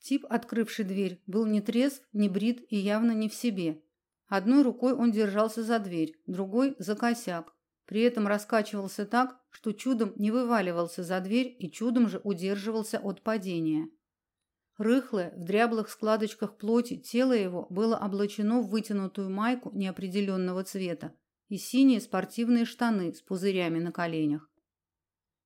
Тип, открывший дверь, был не трезв, не брит и явно не в себе. Одной рукой он держался за дверь, другой за косяк. При этом раскачивался так, что чудом не вываливался за дверь и чудом же удерживался от падения. Рыхлое, в дряблых складочках плоти тело его было облачено в вытянутую майку неопределенного цвета и синие спортивные штаны с пузырями на коленях.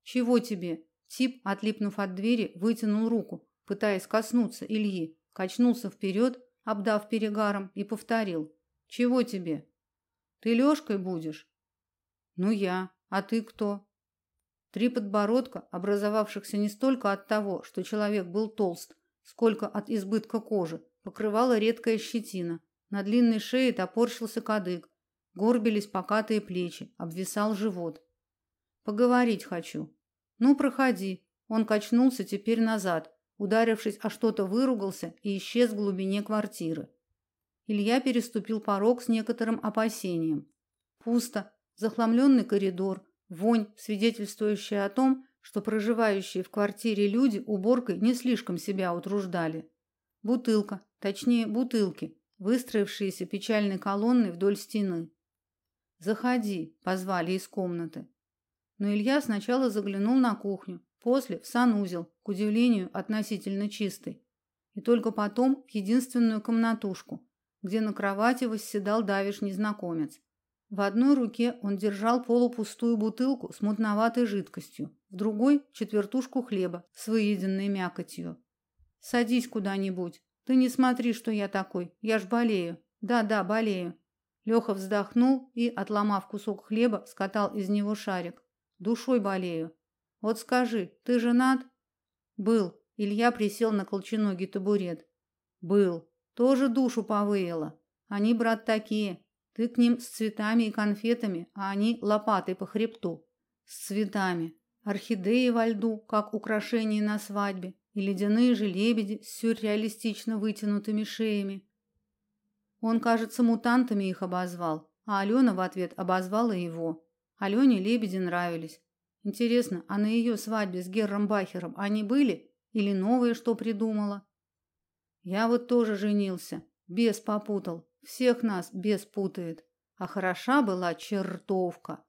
«Чего тебе?» Тип, отлипнув от двери, вытянул руку, пытаясь коснуться Ильи, качнулся вперед, обдав перегаром, и повторил. «Чего тебе?» «Ты Лёшкой будешь?» «Ну я. А ты кто?» Три подбородка, образовавшихся не столько от того, что человек был толст, сколько от избытка кожи, покрывала редкая щетина. На длинной шее топорщился кадык, горбились покатые плечи, обвисал живот. Поговорить хочу. Ну, проходи. Он качнулся теперь назад, ударившись о что-то, выругался и исчез в глубине квартиры. Илья переступил порог с некоторым опасением. Пусто, захламленный коридор, вонь, свидетельствующая о том, что проживающие в квартире люди уборкой не слишком себя утруждали. Бутылка, точнее, бутылки, выстроившиеся печальной колонной вдоль стены. Заходи, позвали из комнаты. Но Илья сначала заглянул на кухню, после в санузел, к удивлению, относительно чистый, и только потом в единственную комнатушку, где на кровати восседал давишний незнакомец. В одной руке он держал полупустую бутылку с мутноватой жидкостью, в другой четвертушку хлеба с выеденной мякотью. Садись куда-нибудь. Ты не смотри, что я такой. Я ж болею. Да-да, болею. Леха вздохнул и, отломав кусок хлеба, скатал из него шарик. Душой болею. Вот скажи, ты женат? Был. Илья присел на колченогий табурет. Был. Тоже душу повеяло. Они, брат, такие. Ты к ним с цветами и конфетами, а они лопатой по хребту. С цветами. Орхидеи во льду, как украшение на свадьбе, и ледяные же лебеди с сюрреалистично вытянутыми шеями. Он, кажется, мутантами их обозвал, а Алена в ответ обозвала его. Алене лебеди нравились. Интересно, а на ее свадьбе с Герром Бахером они были или новые что придумала? Я вот тоже женился, бес попутал. Всех нас бес путает. А хороша была чертовка.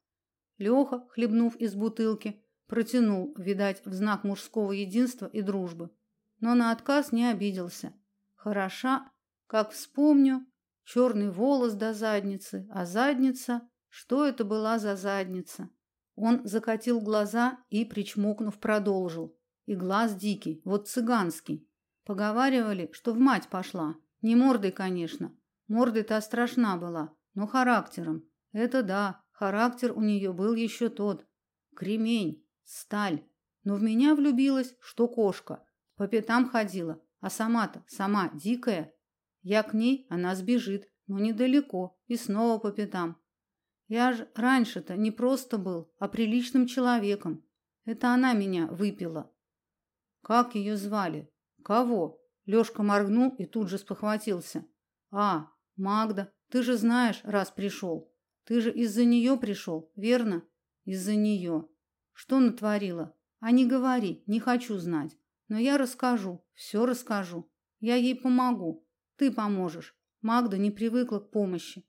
Леха, хлебнув из бутылки, протянул, видать, в знак мужского единства и дружбы. Но на отказ не обиделся. Хороша, как вспомню, черный волос до задницы, а задница, что это была за задница? Он закатил глаза и, причмокнув, продолжил. И глаз дикий, вот цыганский. Поговаривали, что в мать пошла. Не мордой, конечно, Мордой-то страшна была, но характером. Это да, характер у нее был еще тот. Кремень, сталь. Но в меня влюбилась, что кошка. По пятам ходила, а сама-то, сама дикая. Я к ней, она сбежит, но недалеко, и снова по пятам. Я ж раньше-то не просто был, а приличным человеком. Это она меня выпила. Как ее звали? Кого? Лёшка моргнул и тут же спохватился. А, Магда, ты же знаешь, раз пришел. Ты же из-за нее пришел, верно? Из-за нее. Что натворила? А не говори, не хочу знать. Но я расскажу, все расскажу. Я ей помогу. Ты поможешь. Магда не привыкла к помощи.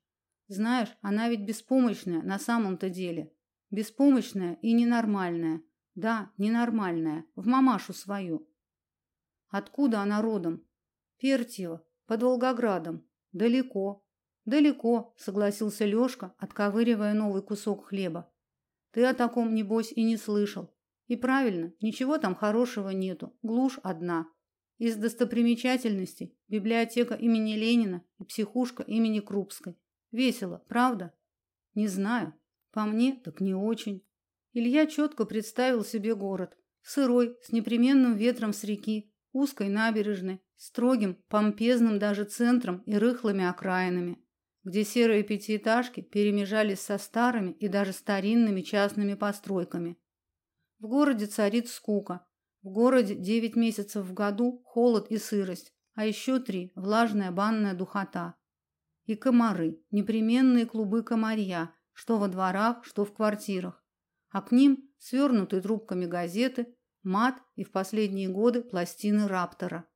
Знаешь, она ведь беспомощная на самом-то деле. Беспомощная и ненормальная. Да, ненормальная. В мамашу свою. Откуда она родом? Пертьево, под Волгоградом. Далеко. Далеко, согласился Лёшка, отковыривая новый кусок хлеба. Ты о таком небось и не слышал. И правильно, ничего там хорошего нету. Глушь одна. Из достопримечательностей библиотека имени Ленина и психушка имени Крупской. Весело, правда? Не знаю. По мне, так не очень. Илья четко представил себе город, сырой, с непременным ветром с реки, узкой набережной, строгим, помпезным даже центром и рыхлыми окраинами, где серые пятиэтажки перемежались со старыми и даже старинными частными постройками. В городе царит скука. В городе девять месяцев в году холод и сырость, а еще три влажная банная духота. И комары, непременные клубы комарья, что во дворах, что в квартирах. А к ним свернутые трубками газеты, мат и в последние годы пластины Раптора.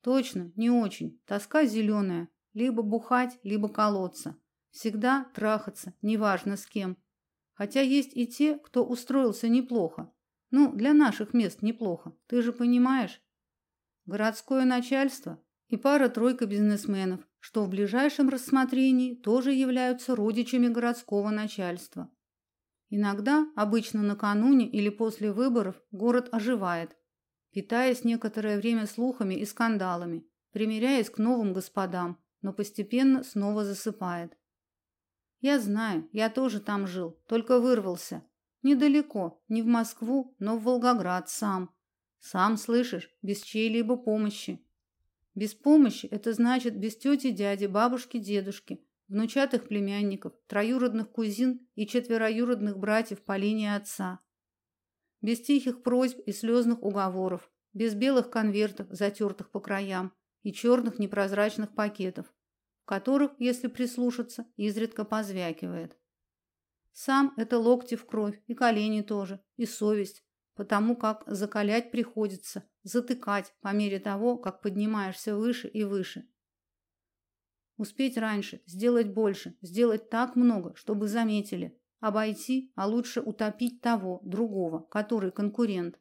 Точно, не очень. Тоска зеленая. Либо бухать, либо колоться. Всегда трахаться, неважно с кем. Хотя есть и те, кто устроился неплохо. Ну, для наших мест неплохо. Ты же понимаешь? Городское начальство и пара-тройка бизнесменов, что в ближайшем рассмотрении тоже являются родичами городского начальства. Иногда, обычно накануне или после выборов, город оживает, питаясь некоторое время слухами и скандалами, примиряясь к новым господам, но постепенно снова засыпает. Я знаю, я тоже там жил, только вырвался. Недалеко, не в Москву, но в Волгоград сам. Сам слышишь, без чьей-либо помощи. Без помощи это значит без тети, дяди, бабушки, дедушки, внучатых племянников, троюродных кузин и четвероюродных братьев по линии отца. Без тихих просьб и слезных уговоров, без белых конвертов, затертых по краям, и черных непрозрачных пакетов, в которых, если прислушаться, изредка позвякивает. Сам это локти в кровь, и колени тоже, и совесть, потому как закалять приходится, затыкать по мере того, как поднимаешься выше и выше. Успеть раньше, сделать больше, сделать так много, чтобы заметили, обойти, а лучше утопить того, другого, который конкурент.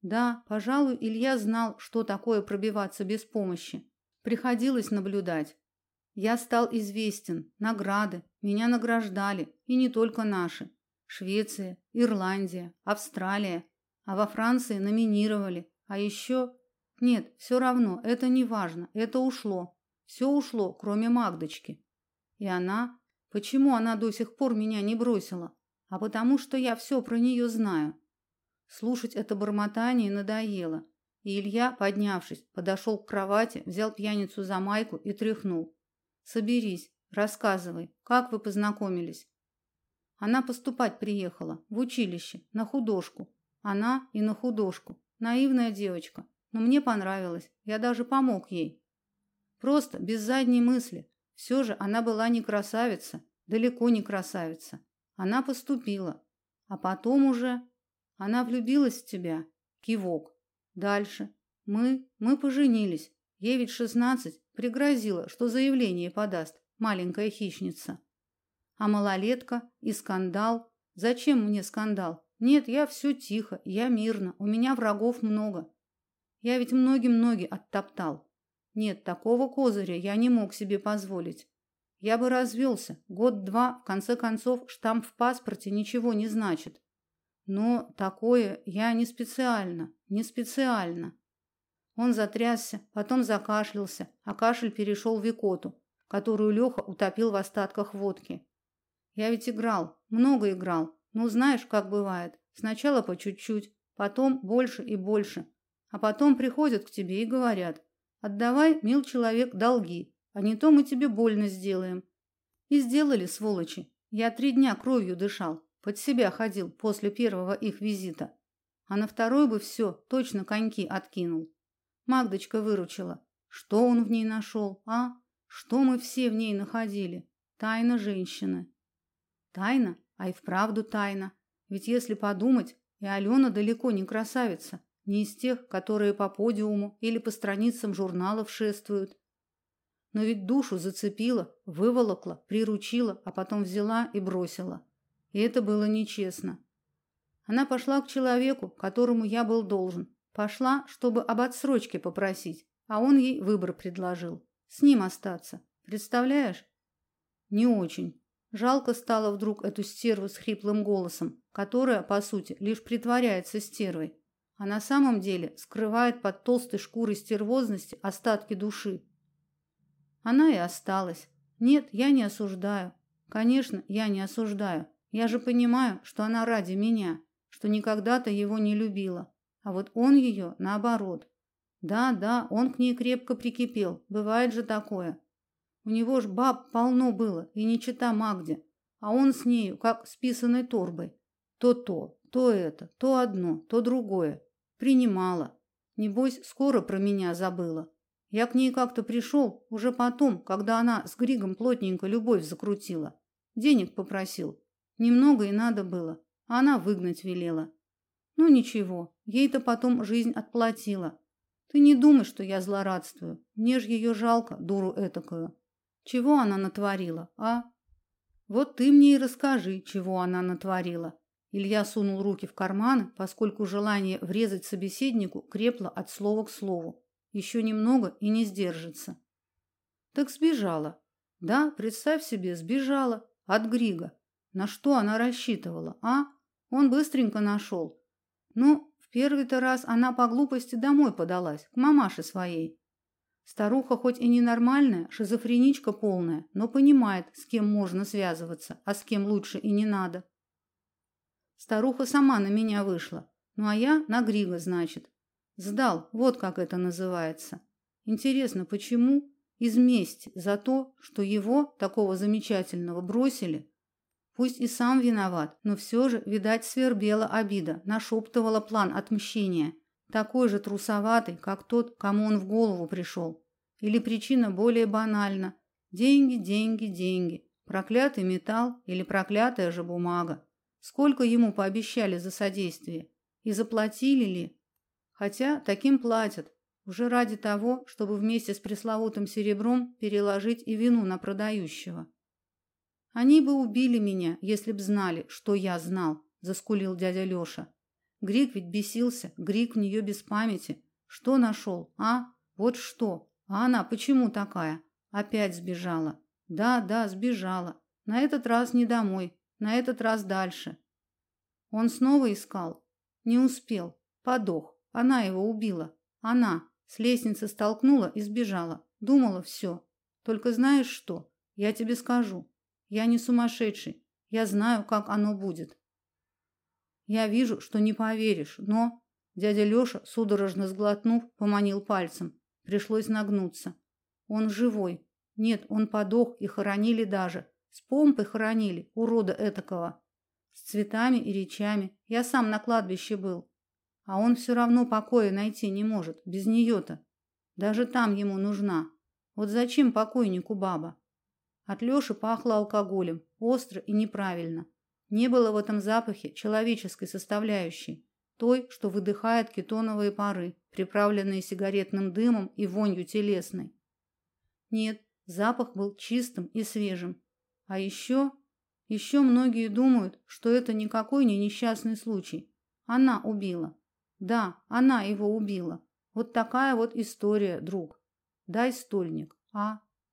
Да, пожалуй, Илья знал, что такое пробиваться без помощи. Приходилось наблюдать. Я стал известен, награды, меня награждали, и не только наши. Швеция, Ирландия, Австралия, а во Франции номинировали. А еще Нет, все равно, это не важно, это ушло. Все ушло, кроме Магдочки. И она, почему она до сих пор меня не бросила? А потому что я все про нее знаю. Слушать это бормотание надоело. И Илья, поднявшись, подошел к кровати, взял пьяницу за майку и тряхнул. Соберись, рассказывай, как вы познакомились? Она поступать приехала в училище на художку. Она и на художку. Наивная девочка, но мне понравилось. Я даже помог ей. Просто без задней мысли. Все же она была не красавица, далеко не красавица. Она поступила, а потом уже она влюбилась в тебя. Кивок. Дальше мы мы поженились. Ей ведь шестнадцать, пригрозила, что заявление подаст маленькая хищница. А малолетка и скандал. Зачем мне скандал? Нет, я все тихо, я мирно. У меня врагов много. Я ведь многим ноги оттоптал. Нет, такого козыря я не мог себе позволить. Я бы развелся. Год-два, в конце концов, штамп в паспорте ничего не значит. Но такое я не специально, не специально. Он затрясся, потом закашлялся, а кашель перешел в икоту, которую Леха утопил в остатках водки. Я ведь играл, много играл. Ну, знаешь, как бывает. Сначала по чуть-чуть, потом больше и больше. А потом приходят к тебе и говорят: "Отдавай, мил человек, долги, а не то мы тебе больно сделаем". И сделали, сволочи. Я три дня кровью дышал, под себя ходил после первого их визита. А на второй бы все, точно коньки откинул. Магдочка выручила. Что он в ней нашел, а? Что мы все в ней находили? Тайна женщины. Тайна, а и вправду тайна. Ведь если подумать, и Алена далеко не красавица, не из тех, которые по подиуму или по страницам журналов шествуют. Но ведь душу зацепила, выволокла, приручила, а потом взяла и бросила. И это было нечестно. Она пошла к человеку, которому я был должен. Пошла, чтобы об отсрочке попросить, а он ей выбор предложил. С ним остаться. Представляешь? Не очень. Жалко стало вдруг эту стерву с хриплым голосом, которая, по сути, лишь притворяется стервой, а на самом деле скрывает под толстой шкурой стервозности остатки души. Она и осталась. Нет, я не осуждаю. Конечно, я не осуждаю. Я же понимаю, что она ради меня, что никогда-то его не любила. А вот он ее наоборот. Да, да, он к ней крепко прикипел. Бывает же такое. У него ж баб полно было, и не чита Магде, а он с нею как с писаной торбой. То то, то это, то одно, то другое. Принимала. Небось, скоро про меня забыла. Я к ней как-то пришел уже потом, когда она с Григом плотненько любовь закрутила. Денег попросил. Немного и надо было, а она выгнать велела. Ну ничего, ей-то потом жизнь отплатила. Ты не думай, что я злорадствую. Мне ж ее жалко, дуру этакую. Чего она натворила, а? Вот ты мне и расскажи, чего она натворила. Илья сунул руки в карманы, поскольку желание врезать собеседнику крепло от слова к слову. Еще немного и не сдержится. Так сбежала. Да, представь себе, сбежала от Грига. На что она рассчитывала, а? Он быстренько нашел. Ну, в первый-то раз она по глупости домой подалась, к мамаше своей. Старуха хоть и ненормальная, шизофреничка полная, но понимает, с кем можно связываться, а с кем лучше и не надо. Старуха сама на меня вышла, ну а я на Грига, значит. Сдал, вот как это называется. Интересно, почему? Из мести за то, что его, такого замечательного, бросили. Пусть и сам виноват, но все же, видать, свербела обида, нашептывала план отмщения такой же трусоватый, как тот, кому он в голову пришел. Или причина более банальна: деньги, деньги, деньги. Проклятый металл или проклятая же бумага. Сколько ему пообещали за содействие и заплатили ли? Хотя таким платят уже ради того, чтобы вместе с пресловутым серебром переложить и вину на продающего. Они бы убили меня, если б знали, что я знал, заскулил дядя Лёша. Грик ведь бесился, Грик в нее без памяти. Что нашел, а? Вот что. А она почему такая? Опять сбежала. Да, да, сбежала. На этот раз не домой, на этот раз дальше. Он снова искал. Не успел. Подох. Она его убила. Она с лестницы столкнула и сбежала. Думала все. Только знаешь что? Я тебе скажу. Я не сумасшедший. Я знаю, как оно будет. Я вижу, что не поверишь, но дядя Лёша, судорожно сглотнув, поманил пальцем. Пришлось нагнуться. Он живой. Нет, он подох и хоронили даже. С помпой хоронили, урода этакого. С цветами и речами. Я сам на кладбище был. А он все равно покоя найти не может, без нее-то. Даже там ему нужна. Вот зачем покойнику баба? От Лёши пахло алкоголем, остро и неправильно. Не было в этом запахе человеческой составляющей, той, что выдыхает кетоновые пары, приправленные сигаретным дымом и вонью телесной. Нет, запах был чистым и свежим. А еще, еще многие думают, что это никакой не несчастный случай. Она убила. Да, она его убила. Вот такая вот история, друг. Дай стольник, а?